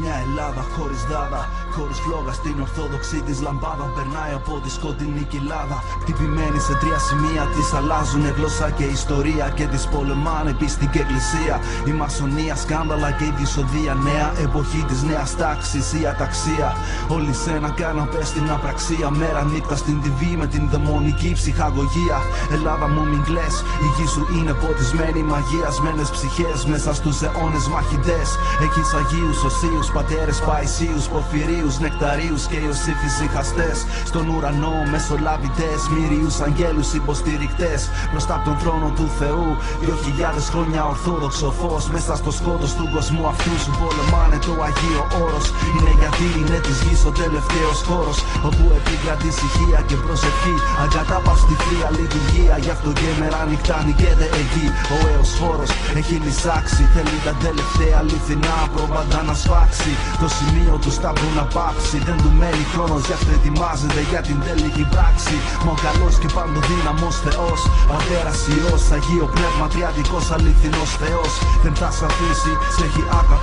Μια Ελλάδα χωρίς δάδα, χωρίς φλόγα στην ορθόδοξη της λαμπάδα. Περνάει από τη σκοτεινή κοιλάδα Χτυπημένη σε τρία σημεία. Της αλλάζουν γλώσσα και ιστορία Και τις πολεμάνε πίστη και εκκλησία. Η μασονία σκάνδαλα και η δυσοδεία Νέα εποχή της νέας τάξης η αταξία. Όλοι σε ένα κάναπε στην απραξία. Μέρα νύχτα στην TV με την δαιμονική ψυχαγωγία. Ελλάδα μου μην κλαις, η γη σου είναι ποτισμένη Μαγιασμένες ψυχές. Μέσα στους αιώνες μαχητές Έχεις Αγίους Οσίους, Πατέρες Παϊσίους, Πορφυρίους, Νεκταρίους και Ιωσήφις ηχαστές Στον ουρανό μεσολαβητές, μύριους αγγέλους υποστηρικτές. Μπροστά από τον θρόνο του Θεού, δυο χιλιάδες χρόνια ορθόδοξο φως. Μέσα στο σκότος του κόσμου αυτού σου πολεμάνε το Αγίο Όρος. Είναι γιατί είναι της γης ο τελευταίος χώρος Όπου επικρατεί ησυχία και προσευχή. Αγκατάπαυστη θεία λειτουργία Γι' αυτό και μέρα νυχτά νικέται εκεί Ο έως χώρος έχει λυσάξει. Θέλει τα τελευταία αληθινά πρόβαντα να σφάξει. Το σημείο του σταύρου να πάψει. Δεν του μένει χρόνος γι' αυτό ετοιμάζεται για την τελική πράξη. Μα ο καλός και παντοδύναμος Θεός. Πατέρας Υιός, Αγίο Πνεύμα, Τριαδικός αληθινός Θεός. Δεν θα σ' αφήσει, σε έχει αγαπήσει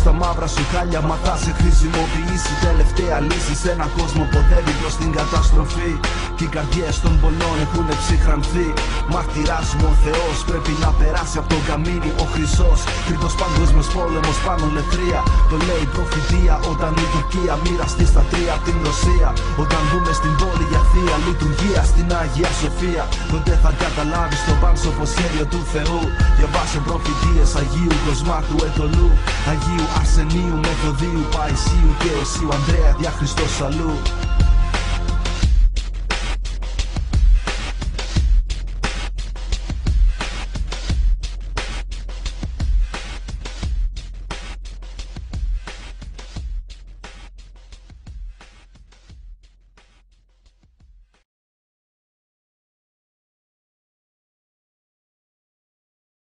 Έχει τα μαύρα σου χάλια, μα θα σε χρησιμοποιήσει. Τελευταία λύση σε ένα κόσμο που οδεύει προς την καταστροφή. Και οι καρδιές των πολλών έχουν ψυχρανθεί. Μαρτυράς μου ο Θεός πρέπει να περάσει από τον καμίνι ο Χρυσός. Τρίτος παγκόσμιος πόλεμος πάνω λεθρία Το λέει η προφητεία όταν η Τουρκία μοιραστεί στα τρία από την Ρωσία. Όταν δούμε στην πόλη για θεία λειτουργία στην Αγία Σοφία Τότε θα καταλάβεις το πάνσοπο σχέδιο του Θεού. Διαβάσε προφητείες Αγίου Κοσμάτου Ετωλού Αγίου Αρσενίου Μεθοδίου Παϊσίου και Οσίου Ανδρέα δια Χριστός αλλού